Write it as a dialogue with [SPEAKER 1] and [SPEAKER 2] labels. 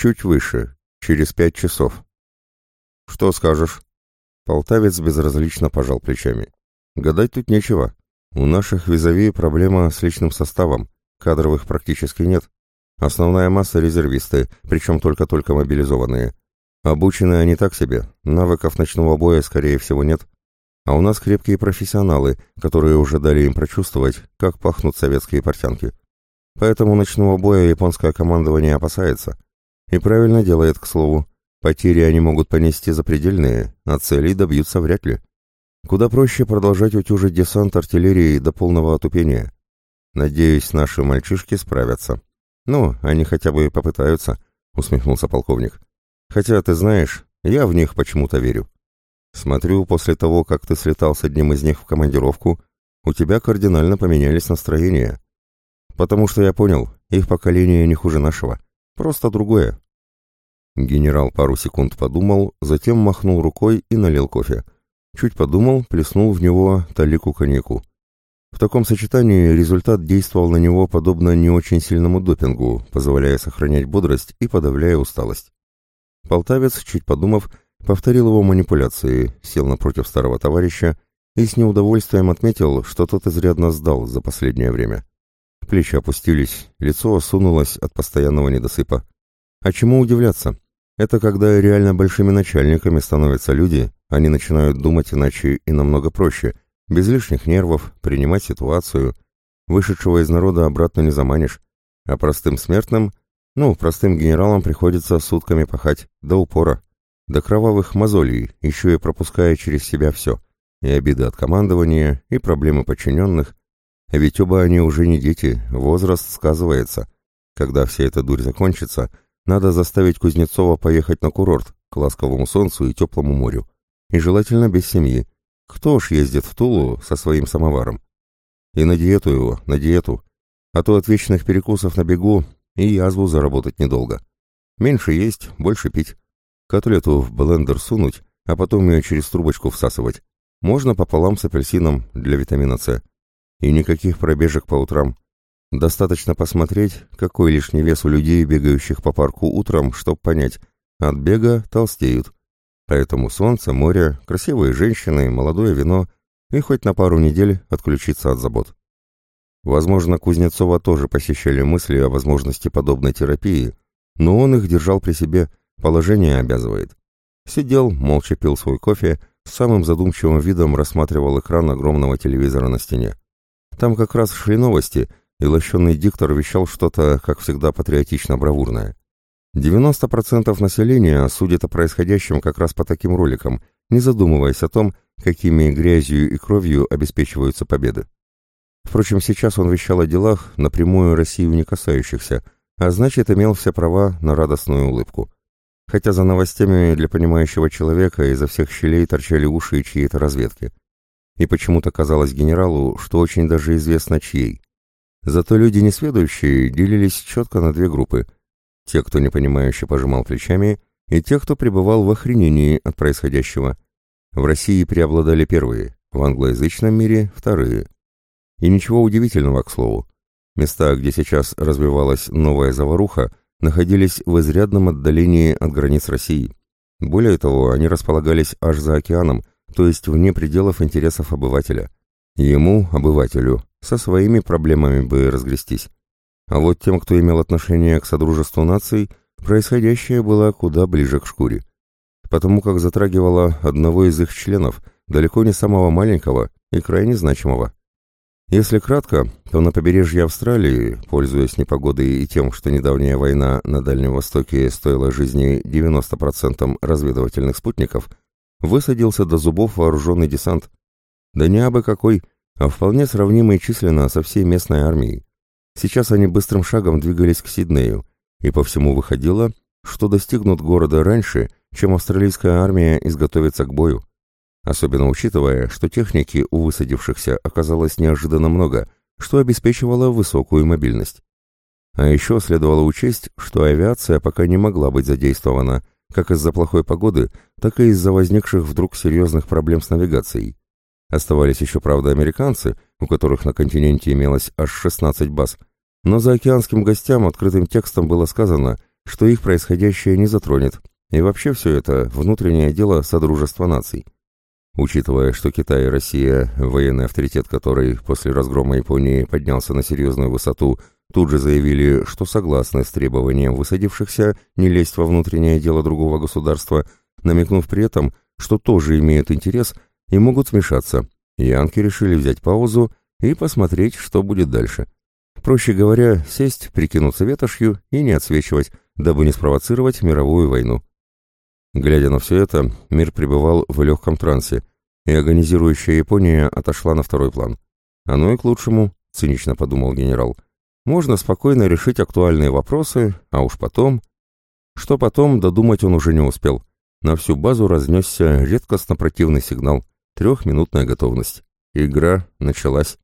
[SPEAKER 1] Чуть выше, через пять часов. Что скажешь? Полтавец безразлично пожал плечами. Гадать тут нечего. У наших визави проблема с личным составом. Кадровых практически нет. Основная масса резервисты, причем только-только мобилизованные. Обучены они так себе, навыков ночного боя, скорее всего, нет. А у нас крепкие профессионалы, которые уже дали им прочувствовать, как пахнут советские портянки. Поэтому ночного боя японское командование опасается. И правильно делает, к слову. Потери они могут понести запредельные, а целей добьются вряд ли. Куда проще продолжать утюжить десант артиллерии до полного отупения. Надеюсь, наши мальчишки справятся. Ну, они хотя бы попытаются, усмехнулся полковник. Хотя, ты знаешь, я в них почему-то верю. Смотрю, после того, как ты слетал с одним из них в командировку, у тебя кардинально поменялись настроения. Потому что я понял, их поколение не хуже нашего. Просто другое. Генерал пару секунд подумал, затем махнул рукой и налил кофе. Чуть подумал, плеснул в него талику коньяку. В таком сочетании результат действовал на него подобно не очень сильному допингу, позволяя сохранять бодрость и подавляя усталость. Полтавец, чуть подумав, повторил его манипуляции, сел напротив старого товарища и с неудовольствием отметил, что тот изрядно сдал за последнее время. Плечи опустились, лицо осунулось от постоянного недосыпа. А чему удивляться? Это когда реально большими начальниками становятся люди, они начинают думать иначе и намного проще, без лишних нервов, принимать ситуацию. Вышедшего из народа обратно не заманишь. А простым смертным, ну, простым генералам приходится сутками пахать, до упора, до кровавых мозолей, еще и пропуская через себя все. И обиды от командования, и проблемы подчиненных. Ведь оба они уже не дети, возраст сказывается. Когда вся эта дурь закончится, надо заставить Кузнецова поехать на курорт, к ласковому солнцу и теплому морю. И желательно без семьи. Кто ж ездит в Тулу со своим самоваром? И на диету его, на диету. А то от вечных перекусов на бегу и язву заработать недолго. Меньше есть, больше пить. Котлету в блендер сунуть, а потом ее через трубочку всасывать. Можно пополам с апельсином для витамина С. И никаких пробежек по утрам. Достаточно посмотреть, какой лишний вес у людей, бегающих по парку утром, чтобы понять, от бега толстеют. Поэтому солнце, море, красивые женщины, молодое вино и хоть на пару недель отключиться от забот. Возможно, Кузнецова тоже посещали мысли о возможности подобной терапии, но он их держал при себе, положение обязывает. Сидел, молча пил свой кофе, с самым задумчивым видом рассматривал экран огромного телевизора на стене. Там как раз шли новости, и лощенный диктор вещал что-то, как всегда, патриотично-бравурное. 90% населения судит о происходящем как раз по таким роликам, не задумываясь о том, какими грязью и кровью обеспечиваются победы. Впрочем, сейчас он вещал о делах, напрямую Россию не касающихся, а значит, имел все права на радостную улыбку. Хотя за новостями для понимающего человека изо всех щелей торчали уши чьей-то разведки. И почему-то казалось генералу, что очень даже известно чьей. Зато люди несведущие делились четко на две группы – те, кто непонимающе пожимал плечами, и те, кто пребывал в охренении от происходящего. В России преобладали первые, в англоязычном мире – вторые. И ничего удивительного, к слову. Места, где сейчас развивалась новая заваруха, находились в изрядном отдалении от границ России. Более того, они располагались аж за океаном, то есть вне пределов интересов обывателя. Ему, обывателю, со своими проблемами бы разгрестись. А вот тем, кто имел отношение к Содружеству наций, происходящее было куда ближе к шкуре. Потому как затрагивало одного из их членов, далеко не самого маленького и крайне значимого. Если кратко, то на побережье Австралии, пользуясь непогодой и тем, что недавняя война на Дальнем Востоке стоила жизни 90% разведывательных спутников, высадился до зубов вооруженный десант. Да не абы какой, а вполне сравнимый численно со всей местной армией. Сейчас они быстрым шагом двигались к Сиднею, и по всему выходило, что достигнут города раньше, чем австралийская армия изготовится к бою. Особенно учитывая, что техники у высадившихся оказалось неожиданно много, что обеспечивало высокую мобильность. А еще следовало учесть, что авиация пока не могла быть задействована, как из-за плохой погоды, так и из-за возникших вдруг серьезных проблем с навигацией. Оставались еще, правда, американцы, у которых на континенте имелось аж 16 баз, но за океанским гостям открытым текстом было сказано, что их происходящее не затронет, и вообще все это внутреннее дело Содружества наций. Учитывая, что Китай и Россия, военный авторитет которой после разгрома Японии поднялся на серьезную высоту, тут же заявили, что согласны с требованием высадившихся не лезть во внутреннее дело другого государства, намекнув при этом, что тоже имеют интерес и могут вмешаться, янки решили взять паузу и посмотреть, что будет дальше. Проще говоря, сесть, прикинуться ветошью и не отсвечивать, дабы не спровоцировать мировую войну. Глядя на все это, мир пребывал в легком трансе, и агонизирующая Япония отошла на второй план. Оно и к лучшему, цинично подумал генерал. Можно спокойно решить актуальные вопросы, а уж потом... Что потом, додумать он уже не успел. На всю базу разнесся редкостно противный сигнал. Трехминутная готовность. Игра началась.